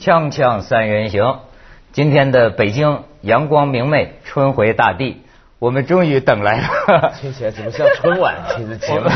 锵锵三人行，今天的北京阳光明媚，春回大地，我们终于等来了。听起来怎么像春晚期的节目？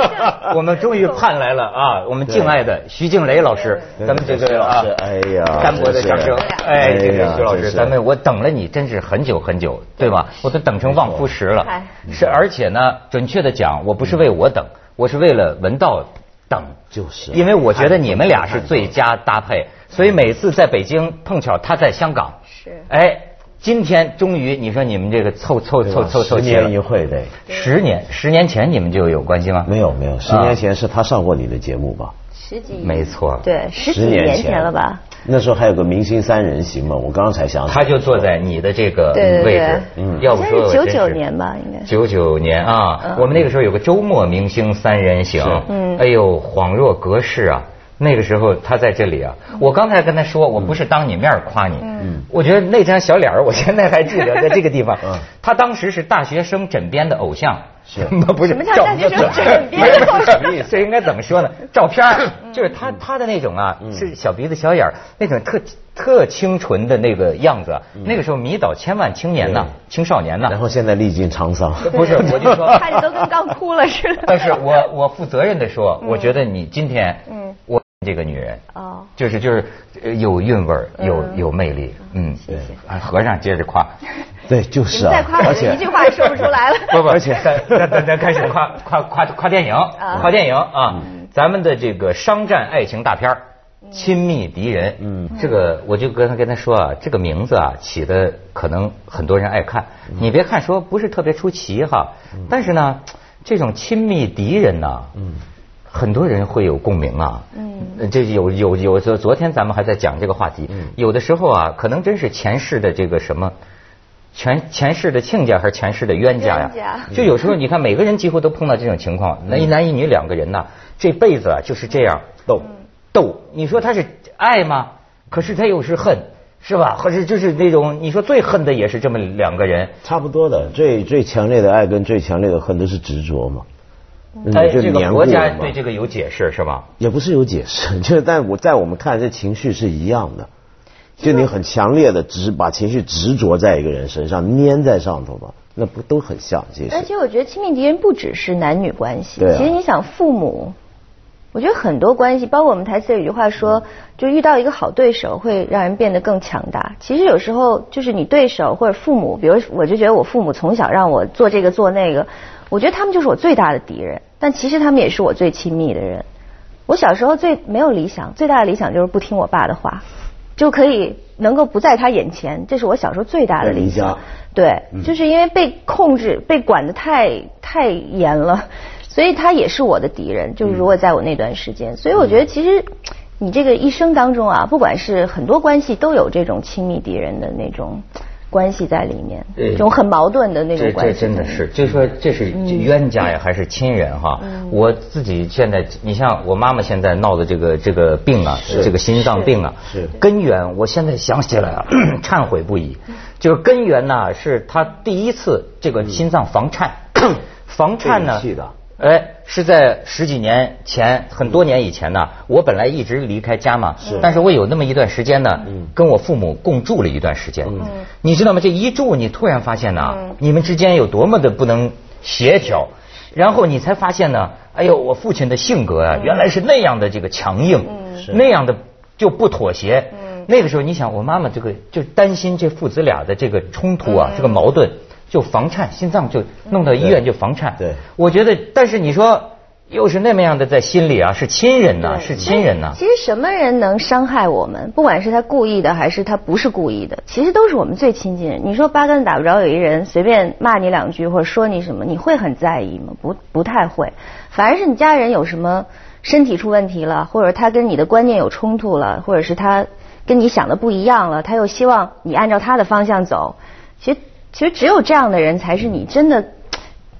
我们终于盼来了啊！我们敬爱的徐静蕾老师，咱们这个啊，哎呀，单薄的掌声，哎，这个徐老师，咱们我等了你真是很久很久，对吧？我都等成望夫石了。是，而且呢，准确的讲，我不是为我等，我是为了文道等。就是因为我觉得你们俩是最佳搭配，所以每次在北京碰巧他在香港，是哎，今天终于你说你们这个凑凑凑凑凑年一会得。十年，十年前你们就有关系吗？没有没有，十年前是他上过你的节目吧？十几，没错对，十几年年前了吧？那时候还有个明星三人行嘛，我刚刚才想起来。他就坐在你的这个位置，嗯要不说真是九九年吧，应该是。九九年啊，嗯我们那个时候有个周末明星三人行，嗯哎呦，恍若隔世啊。那个时候他在这里啊，我刚才跟他说，我不是当你面夸你，嗯。我觉得那张小脸儿，我现在还记得，在这个地方。嗯，他当时是大学生枕边的偶像，是。不是？什么叫大学生枕边的偶像？这应该怎么说呢？照片儿就是他他的那种啊，是小鼻子小眼儿那种特特清纯的那个样子啊，那个时候迷倒千万青年呐，青少年呐。然。后现在历尽沧桑。不是，我就说，看着都跟刚哭了似的。但是我我负责任的说，我觉得你今天，嗯。我这个女人，哦，就是就是呃有韵味儿，有嗯。有魅力，嗯，谢谢。啊和尚接着夸，对，就是啊再夸，我而且一句话也说不出来了。不不，而 且咱咱咱咱开始夸夸夸夸电影，夸电影啊，咱们的这个商战爱情大片儿《亲密敌人》，嗯。这个我就跟他跟他说啊，这个名字啊起的可能很多人爱看，你别看说不是特别出奇哈，但是呢，这种亲密敌人呢，嗯很多人会有共鸣啊。嗯，这有有有昨昨天咱们还在讲这个话题，嗯有的时候啊，可能真是前世的这个什么。前前世的亲家还是前世的冤家呀？就有时候你看，每个人几乎都碰到这种情况，那一男一女两个人呐，这辈子啊就是这样斗斗。你说他是爱吗？可是他又是恨，是吧？或是就是那种你说最恨的也是这么两个人。差不多的，最最强烈的爱跟最强烈的恨都是执着嘛。嗯哎，就这个国家对这个有解释是吧？也不是有解释，就是但我在我们看来，这情绪是一样的。就你很强烈的执把情绪执着在一个人身上，粘在上头吧，那不都很像？其实而且我觉得亲密敌人不只是男女关系，其实你想父母，我觉得很多关系，包括我们台词有一句话说，就遇到一个好对手会让人变得更强大。其实有时候就是你对手或者父母，比如我就觉得我父母从小让我做这个做那个，我觉得他们就是我最大的敌人，但其实他们也是我最亲密的人。我小时候最没有理想，最大的理想就是不听我爸的话，就可以能够不在他眼前，这是我小时候最大的理想。对，就是因为被控制、被管得太太严了，所以他也是我的敌人。就是如果在我那段时间，所以我觉得其实你这个一生当中啊，不管是很多关系都有这种亲密敌人的那种关系在里面，对。这种很矛盾的那种关系。这真的是，就说这是冤家呀，还是亲人哈？我自己现在，你像我妈妈现在闹的这个这个病啊，这个心脏病啊，是。根源，我现在想起来啊，忏悔不已。就是根源呢，是她第一次这个心脏房颤，房颤呢哎，是在十几年前，很多年以前呢，我本来一直离开家嘛，是但是我有那么一段时间呢嗯，跟我父母共住了一段时间嗯，你知道吗？这一住，你突然发现呢嗯，你们之间有多么的不能协调，然后你才发现呢，哎呦，我父亲的性格啊，原来是那样的这个强硬，是那样的就不妥协嗯。那个时候，你想，我妈妈这个就担心这父子俩的这个冲突啊，嗯这个矛盾，就房颤，心脏就弄到医院就房颤。对我觉得，但是你说又是那么样的在心里啊，是亲人呐，对是亲人呐。其实什么人能伤害我们，不管是他故意的还是他不是故意的，其实都是我们最亲近人。你说八竿子打不着有一人随便骂你两句或者说你什么，你会很在意吗？不，不太会。反而是你家人有什么身体出问题了，或者他跟你的观念有冲突了，或者是他跟你想的不一样了，他又希望你按照他的方向走。其实，其实只有这样的人才是你真的。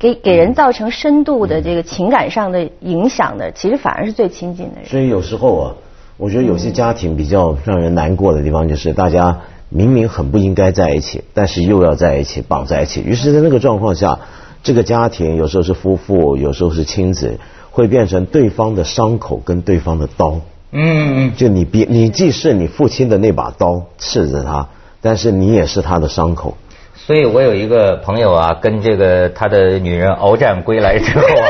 给给人造成深度的这个情感上的影响的，其实反而是最亲近的人。所以有时候啊，我觉得有些家庭比较让人难过的地方，就是大家明明很不应该在一起，但是又要在一起，绑在一起。于是，在那个状况下，这个家庭有时候是夫妇，有时候是亲子，会变成对方的伤口跟对方的刀。嗯嗯就你别，你既是你父亲的那把刀刺着他，但是你也是他的伤口。所以我有一个朋友啊，跟这个他的女人鏖战归来之后啊，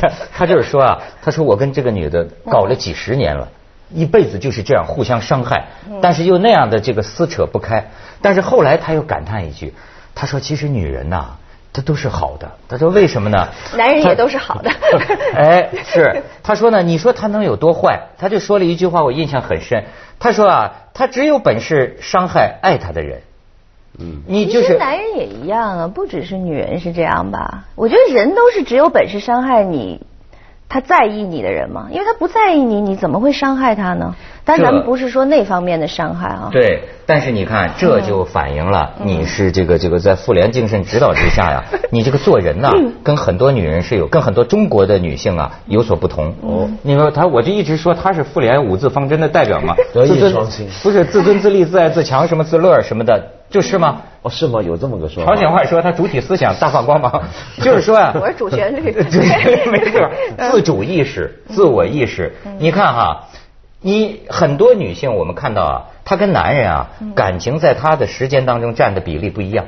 他 他就是说啊，他说我跟这个女的搞了几十年了，一辈子就是这样互相伤害，但是又那样的这个撕扯不开。但是后来他又感叹一句，他说其实女人呐、她都是好的。他说为什么呢？男人也都是好的 哎，是，他说呢，你说他能有多坏？他就说了一句话，我印象很深。他说啊，他只有本事伤害爱他的人。嗯，你就是其实男人也一样啊，不只是女人是这样吧？我觉得人都是只有本事伤害你，他在意你的人嘛，因为他不在意你，你怎么会伤害他呢？但咱们不是说那方面的伤害啊。对，但是你看，这就反映了你是这个这个在妇联精神指导之下呀，你这个做人呐，跟很多女人是有，跟很多中国的女性啊有所不同。哦，你说她，我就一直说她是妇联五字方针的代表嘛，德艺自尊双馨不是自尊自立自爱自强什么自乐什么的，就是吗？哦，是吗？有这么个说法？朝鲜话说，他主体思想大放光芒，就是说啊，我是主旋律对，没错，自主意识、自我意识。你看哈，你很多女性，我们看到啊，她跟男人啊，感情在她的时间当中占的比例不一样。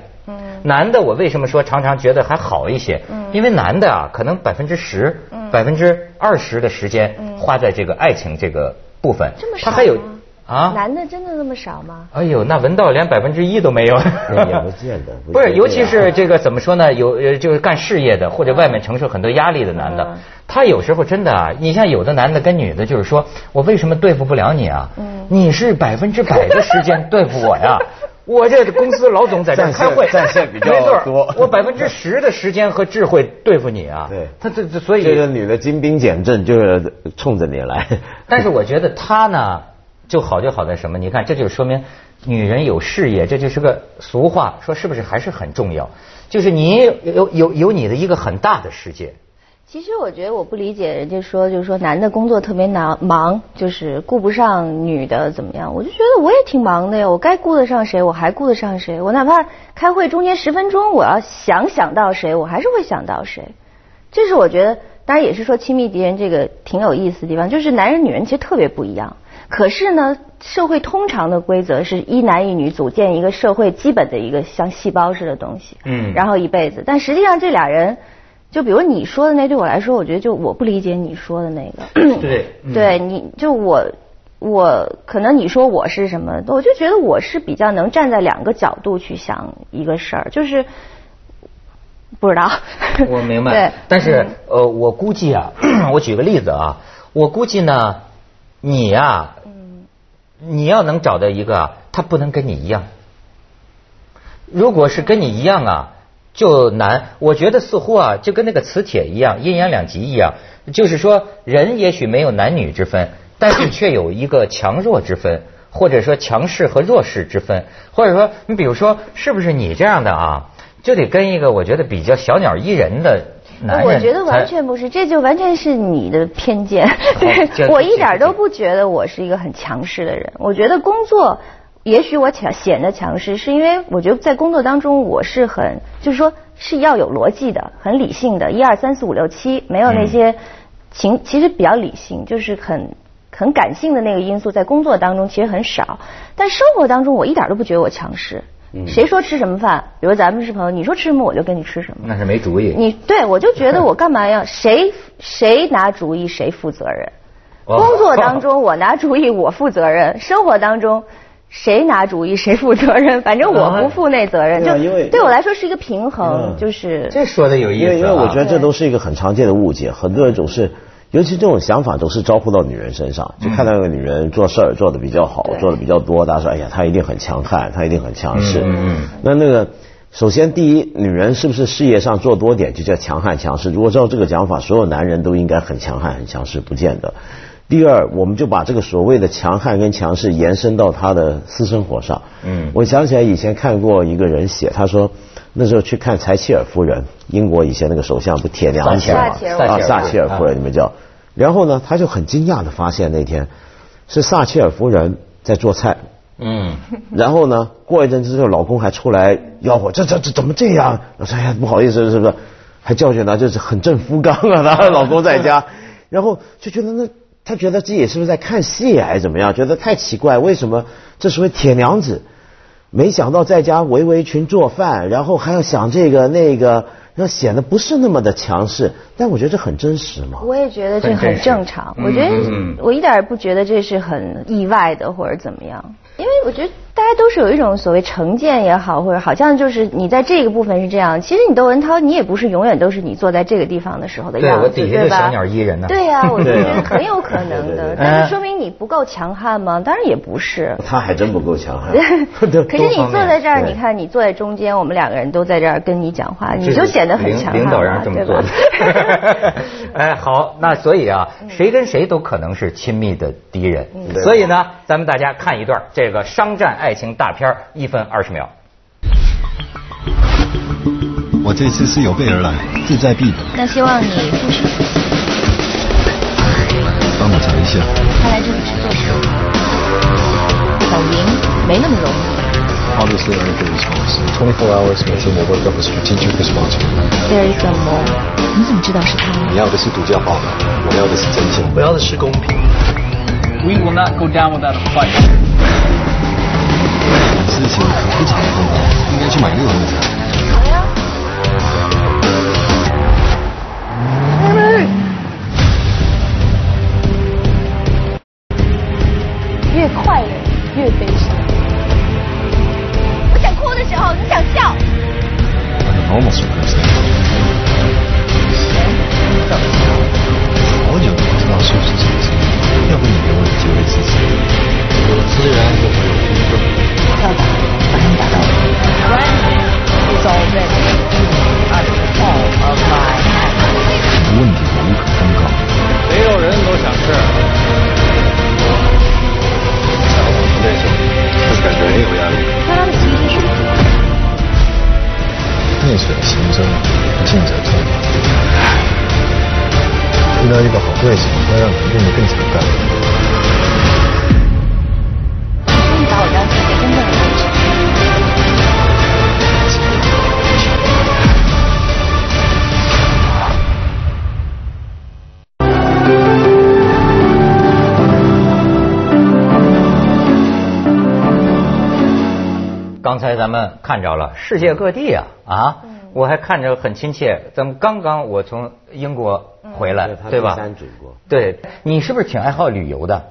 男的，我为什么说常常觉得还好一些？因为男的啊，可能百分之十、百分之二十的时间花在这个爱情这个部分，这么少他还有吗啊。男的真的那么少吗？哎呦，那文道连百分之一都没有。那也不见得 不不是，尤其是这个怎么说呢？有呃，就是干事业的或者外面承受很多压力的男的嗯，他有时候真的啊，你像有的男的跟女的，就是说我为什么对付不了你啊？嗯你是百分之百的时间 对付我呀。我这公司老总在这开会，在线比较没错多我百分之十的时间和智慧对付你啊。对他这这所以这个女的精兵简政，就是冲着你来。但是我觉得他呢，就好就好在什么？你看，这就说明女人有事业，这就是个俗话，说是不是还是很重要？就是你有有有你的一个很大的世界。其实我觉得我不理解人家说，就是说男的工作特别难忙，就是顾不上女的怎么样？我就觉得我也挺忙的呀，我该顾得上谁，我还顾得上谁？我哪怕开会中间十分钟，我要想想到谁，我还是会想到谁。这是我觉得，当然也是说亲密敌人这个挺有意思的地方，就是男人女人其实特别不一样。可是呢，社会通常的规则是一男一女组建一个社会基本的一个像细胞似的东西，嗯然后一辈子。但实际上这俩人，就比如你说的那，对我来说，我觉得就我不理解你说的那个。对嗯对，你就我我可能你说我是什么，我就觉得我是比较能站在两个角度去想一个事儿，就是不知道。我明白 对，但是呃，我估计啊，我举个例子啊，我估计呢，你呀、你要能找到一个啊，他不能跟你一样。如果是跟你一样啊，就难。我觉得似乎啊，就跟那个磁铁一样，阴阳两极一样。就是说，人也许没有男女之分，但是却有一个强弱之分，或者说强势和弱势之分。或者说，你比如说，是不是你这样的啊，就得跟一个我觉得比较小鸟依人的男人？我觉得完全不是，这就完全是你的偏见。对我一点都不觉得我是一个很强势的人。我觉得工作，也许我强显得强势，是因为我觉得在工作当中我是很，就是说是要有逻辑的，很理性的，一二三四五六七，没有那些情，其实比较理性，就是很。很感性的那个因素在工作当中其实很少，但生活当中我一点都不觉得我强势。谁说吃什么饭？比如咱们是朋友，你说吃什么我就跟你吃什么。那是没主意。你对我就觉得我干嘛要谁谁拿主意谁负责任？哦工作当中我拿主意我负责任，生活当中谁拿主意谁负责任？反正我不负那责任，就对啊因为对我来说是一个平衡，嗯就是这说的有意思、啊，因为因为我觉得这都是一个很常见的误解，很多人总是，尤其这种想法都是招呼到女人身上，就看到一个女人做事儿做的比较好，做的比较多，大家说哎呀，她一定很强悍，她一定很强势。嗯嗯那那个。首先，第一，女人是不是事业上做多点就叫强悍强势？如果照这个讲法，所有男人都应该很强悍很强势，不见得。第二，我们就把这个所谓的强悍跟强势延伸到他的私生活上。嗯我想起来以前看过一个人写，他说那时候去看柴契尔夫人，英国以前那个首相不铁娘子嘛撒切尔啊，撒撒切尔夫人啊你们叫。然后呢，他就很惊讶的发现那天是撒切尔夫人在做菜，嗯，然后呢，过一阵之后，老公还出来吆喝，这这这怎么这样？我说哎呀，不好意思，是不是？还教训她，就是很正夫刚啊，她 老公在家，然后就觉得那她觉得自己是不是在看戏还是怎么样？觉得太奇怪，为什么这是位铁娘子？没想到在家围围裙做饭，然后还要想这个那个，要显得不是那么的强势。但我觉得这很真实嘛。我也觉得这很正常。我觉得我一点也不觉得这是很意外的或者怎么样，因为我觉得。大家都是有一种所谓成见也好，或者好像就是你在这个部分是这样。其实你窦文涛，你也不是永远都是你坐在这个地方的时候的样子，对吧？对吧？小鸟依人呢？对呀，我觉得很有可能的。但是说明你不够强悍吗？当然也不是。他还真不够强悍。可是你坐在这儿，你看你坐在中间，我们两个人都在这儿跟你讲话，你就显得很强。领导让这么做的。哎，好，那所以啊，谁跟谁都可能是亲密的敌人。所以呢，咱们大家看一段这个商战爱情大片一分二十秒。我这次是有备而来，志在必得。那希望你。帮我查一下。他来这里是做什么？小赢没那么容易。Obviously, everything is fast. 24 hours meeting will work up a strategic response. There is some more. 你怎么知道是他？你要的是独家报道，我要的是真相，我要的是公平。We will not go down without a fight. 事情非常重要，应该去买六合彩。好呀。越快乐越悲伤。我怎到一个好对手，要让他变得更强大。刚才咱们看着了世界各地啊啊，我还看着很亲切。咱们刚刚我从英国回来，对吧？对，你是不是挺爱好旅游的？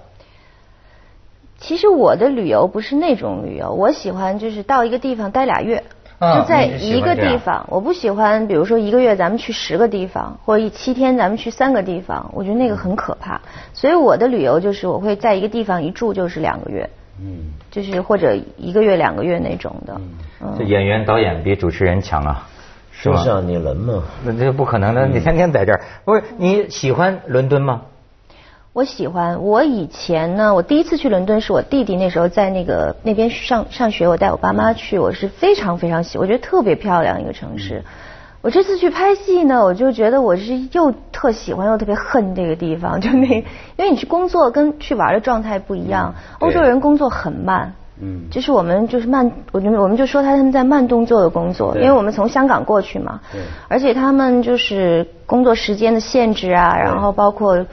其实我的旅游不是那种旅游，我喜欢就是到一个地方待俩月，就在一个地方。我不喜欢，比如说一个月咱们去十个地方，或者七天咱们去三个地方，我觉得那个很可怕。所以我的旅游就是我会在一个地方一住就是两个月。嗯，就是或者一个月两个月那种的。嗯，这演员导演比主持人强啊，是吗？是你人嘛？那这不可能的，你天天在这儿。不是你喜欢伦敦吗？我喜欢。我以前呢，我第一次去伦敦是我弟弟那时候在那个那边上上学，我带我爸妈去，我是非常非常喜，我觉得特别漂亮一个城市。我这次去拍戏呢，我就觉得我是又特喜欢又特别恨这个地方，就那，因为你去工作跟去玩的状态不一样。欧洲人工作很慢，嗯，就是我们就是慢，我觉得我们就说他他们在慢动作的工作，因为我们从香港过去嘛，而且他们就是工作时间的限制啊，然后包括。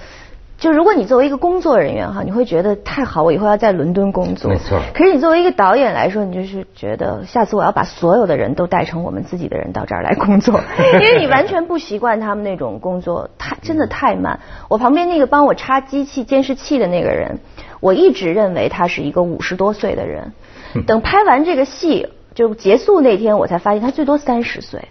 就如果你作为一个工作人员哈，你会觉得太好，我以后要在伦敦工作。没错。可是你作为一个导演来说，你就是觉得下次我要把所有的人都带成我们自己的人到这儿来工作，因为你完全不习惯他们那种工作，太真的太慢。我旁边那个帮我插机器监视器的那个人，我一直认为他是一个五十多岁的人，等拍完这个戏就结束那天，我才发现他最多三十岁。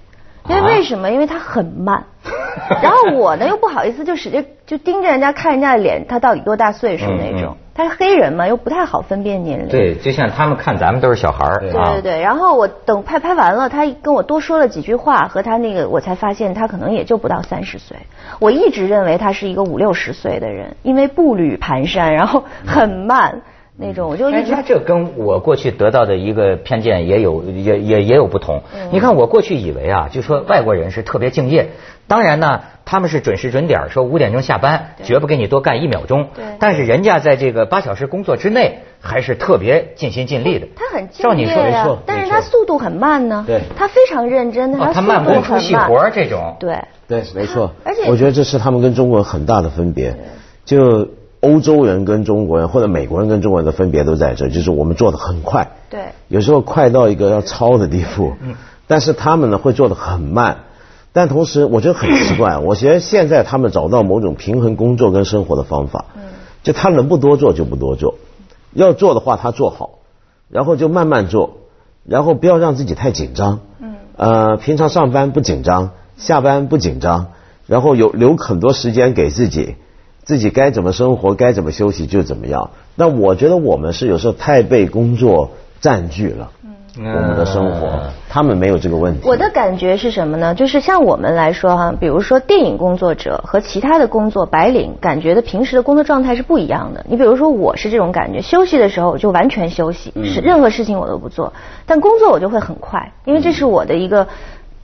因为为什么？因为他很慢，然后我呢又不好意思，就使劲就盯着人家看人家的脸，他到底多大岁数那种。他是黑人嘛，又不太好分辨年龄。对，就像他们看咱们都是小孩儿。对对对，然后我等拍拍完了，他跟我多说了几句话，和他那个我才发现他可能也就不到三十岁。我一直认为他是一个五六十岁的人，因为步履蹒跚，然后很慢。那种我就一直，这跟我过去得到的一个偏见也有也也也有不同。你看我过去以为啊，就说外国人是特别敬业，当然呢，他们是准时准点，说五点钟下班，绝不给你多干一秒钟。对。但是人家在这个八小时工作之内，还是特别尽心尽力的。他很敬业呀，但是他速度很慢呢。对。他非常认真，他他慢工出细活这种。对。对，没错。而且我觉得这是他们跟中国很大的分别，就。欧洲人跟中国人或者美国人跟中国人的分别都在这，就是我们做的很快，对，有时候快到一个要超的地步，但是他们呢会做的很慢。但同时，我觉得很奇怪，我觉得现在他们找到某种平衡工作跟生活的方法，就他能不多做就不多做，要做的话他做好，然后就慢慢做，然后不要让自己太紧张。呃，平常上班不紧张，下班不紧张，然后有留很多时间给自己，自己该怎么生活，该怎么休息就怎么样。那我觉得我们是有时候太被工作占据了。我们的生活，他们没有这个问题。我的感觉是什么呢？就是像我们来说哈，比如说电影工作者和其他的工作白领，感觉的平时的工作状态是不一样的。你比如说我是这种感觉，休息的时候我就完全休息，是任何事情我都不做，但工作我就会很快，因为这是我的一个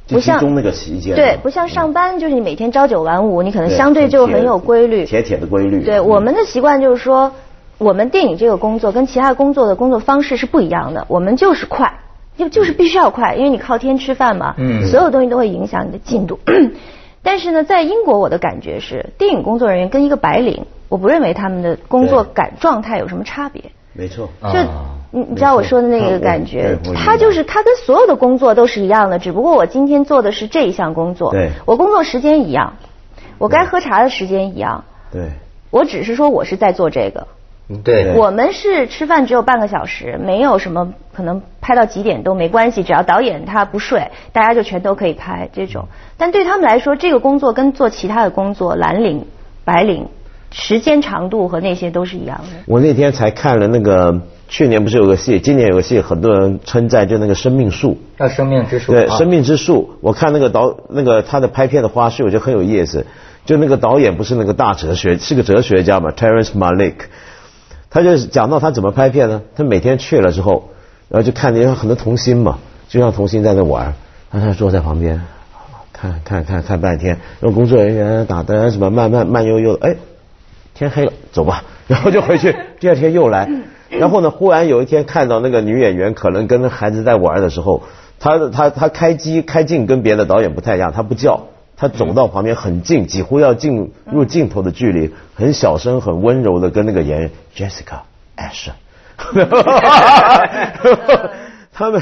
不像那个时间对，不像上班就是你每天朝九晚五，你可能相对就很有规律，铁铁的规律。对，我们的习惯就是说，我们电影这个工作跟其他工作的工作方式是不一样的，我们就是快。就就是必须要快，因为你靠天吃饭嘛，所有东西都会影响你的进度。但是呢，在英国我的感觉是，电影工作人员跟一个白领，我不认为他们的工作感状态有什么差别。没错。就你你知道我说的那个感觉，他就是他跟所有的工作都是一样的，只不过我今天做的是这一项工作。对。我工作时间一样，我该喝茶的时间一样。对。我只是说我是在做这个。对，我们是吃饭只有半个小时，没有什么可能拍到几点都没关系，只要导演他不睡，大家就全都可以拍这种。但对他们来说，这个工作跟做其他的工作，蓝领、白领，时间长度和那些都是一样的。我那天才看了那个，去年不是有个戏，今年有个戏，很多人称赞，就那个《生命树》。啊，生命之树。对，《生命之树》，我看那个导那个他的拍片的花絮，我觉得很有意思。就那个导演不是那个大哲学，是个哲学家嘛，Terence Malick。他就讲到他怎么拍片呢？他每天去了之后，然后就看见很多童星嘛，就像童星在那玩，他他坐在旁边，看看看看半天，然后工作人员打灯什么，慢慢慢悠悠的，哎，天黑了，走吧，然后就回去，第二天又来，然后呢，忽然有一天看到那个女演员可能跟孩子在玩的时候，她她她开机开镜跟别的导演不太一样，她不叫。她走到旁边很近，几乎要进入镜头的距离，很小声、很温柔的跟那个演员 Jessica Ash，他们，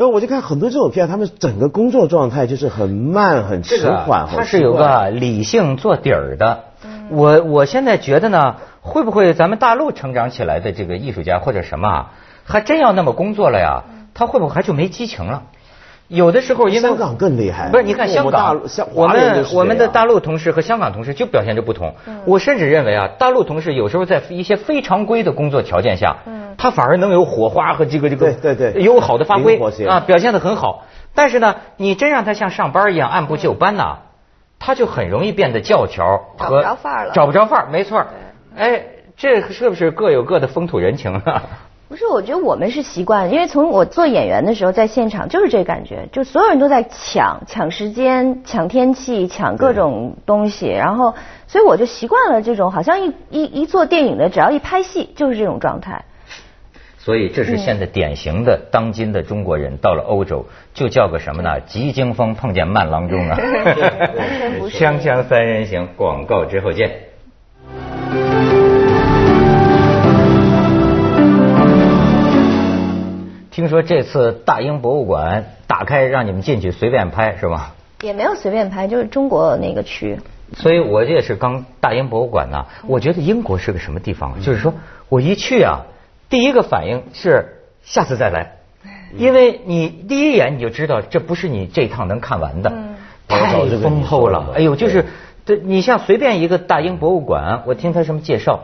然后我就看很多这种片，他们整个工作状态就是很慢、很迟缓。他是有个理性做底儿的。我我现在觉得呢，会不会咱们大陆成长起来的这个艺术家或者什么，还真要那么工作了呀？他会不会还就没激情了？有的时候，因为香港更厉害。不是，你看香港，我们我们的大陆同事和香港同事就表现着不同。我甚至认为啊，大陆同事有时候在一些非常规的工作条件下，他反而能有火花和这个这个对对对有好的发挥啊，表现的很好。但是呢，你真让他像上班一样按部就班呢，他就很容易变得教条和找不着范儿了。找不着范儿，没错。哎，这是不是各有各的风土人情啊？不是，我觉得我们是习惯，因为从我做演员的时候，在现场就是这感觉，就所有人都在抢抢时间、抢天气、抢各种东西，然后，所以我就习惯了这种，好像一一一做电影的，只要一拍戏就是这种状态。所以这是现在典型的当今的中国人，到了欧洲就叫个什么呢？急惊风碰见慢郎中啊！锵锵三人行，广告之后见。听说这次大英博物馆打开，让你们进去随便拍是吧？也没有随便拍，就是中国那个区。所以我这也是刚大英博物馆呢。我觉得英国是个什么地方？就是说我一去啊，第一个反应是下次再来，因为你第一眼你就知道这不是你这趟能看完的，太丰厚了。哎呦，就是对你像随便一个大英博物馆，我听他什么介绍。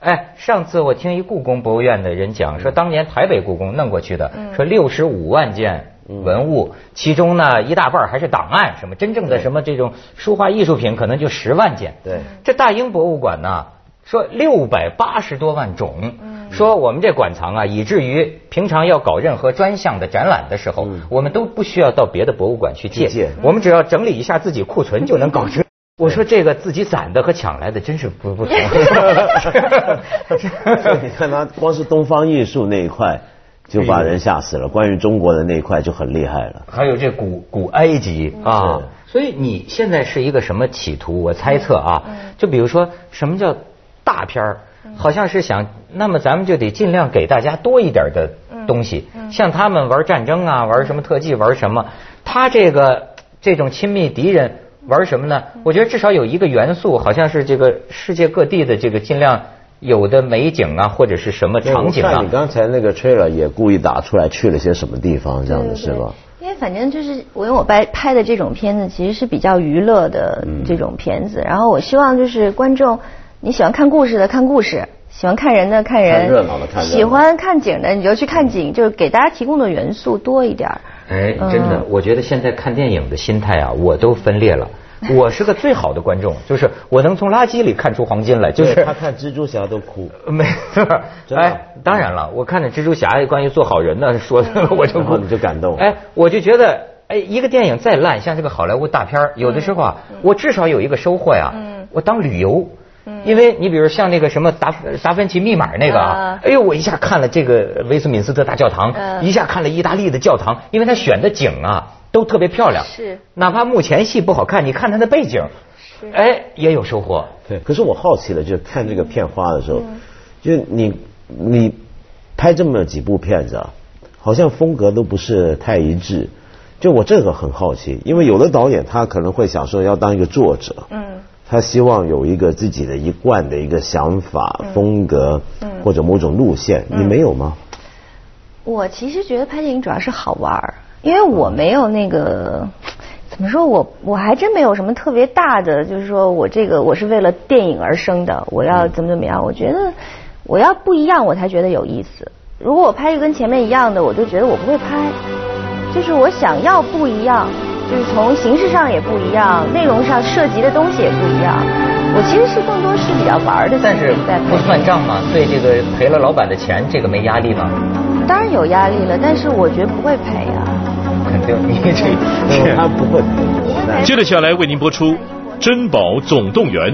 哎，上次我听一故宫博物院的人讲，说当年台北故宫弄过去的，说六十五万件文物，其中呢一大半还是档案，什么真正的什么这种书画艺术品可能就十万件。对，这大英博物馆呢，说六百八十多万种，说我们这馆藏啊，以至于平常要搞任何专项的展览的时候，我们都不需要到别的博物馆去借，我们只要整理一下自己库存就能搞成。我说这个自己攒的和抢来的真是不不同。你看他光是东方艺术那一块就把人吓死了，关于中国的那一块就很厉害了。还有这古古埃及啊，所以你现在是一个什么企图？我猜测啊，就比如说什么叫大片儿？好像是想，那么咱们就得尽量给大家多一点的东西。像他们玩战争啊，玩什么特技，玩什么，他这个这种亲密敌人玩什么呢？我觉得至少有一个元素，好像是这个世界各地的这个尽量有的美景啊，或者是什么场景啊你。刚才那个 trailer 也故意打出来去了些什么地方，这样子是吧？因为反正就是我因为我拍拍的这种片子其实是比较娱乐的这种片子，然后我希望就是观众你喜欢看故事的看故事，喜欢看人的看人，看热闹的看热闹喜欢看景的你就去看景，就是给大家提供的元素多一点儿。哎，真的，我觉得现在看电影的心态啊，我都分裂了。我是个最好的观众，就是我能从垃圾里看出黄金来，就是他看蜘蛛侠都哭。没错儿，哎，当然了，我看着蜘蛛侠关于做好人的说的，我就然后你就感动哎，我就觉得，哎，一个电影再烂，像这个好莱坞大片儿有的时候啊，我至少有一个收获呀，我当旅游。因为你比如像那个什么达达芬奇密码那个啊啊，哎呦，我一下看了这个威斯敏斯特大教堂，嗯。一下看了意大利的教堂，因为他选的景啊都特别漂亮，是。哪怕目前戏不好看，你看他的背景，哎，也有收获。对，可是我好奇了，就是看这个片花的时候，就你你拍这么几部片子啊，好像风格都不是太一致。就我这个很好奇，因为有的导演他可能会想说要当一个作者，嗯，他希望有一个自己的一贯的一个想法、嗯风格或者某种路线，你没有吗？我其实觉得拍电影主要是好玩儿，因为我没有那个怎么说我我还真没有什么特别大的，就是说我这个我是为了电影而生的，我要怎么怎么样？我觉得我要不一样，我才觉得有意思。如果我拍一个跟前面一样的，我就觉得我不会拍。就是我想要不一样，就是从形式上也不一样，内容上涉及的东西也不一样。我其实是更多是比较玩儿的但是在算账嘛，对这个赔了老板的钱，这个没压力吗？当然有压力了，但是我觉得不会赔啊。肯定，你这他不会。接着下来为您播出《珍宝总动员》。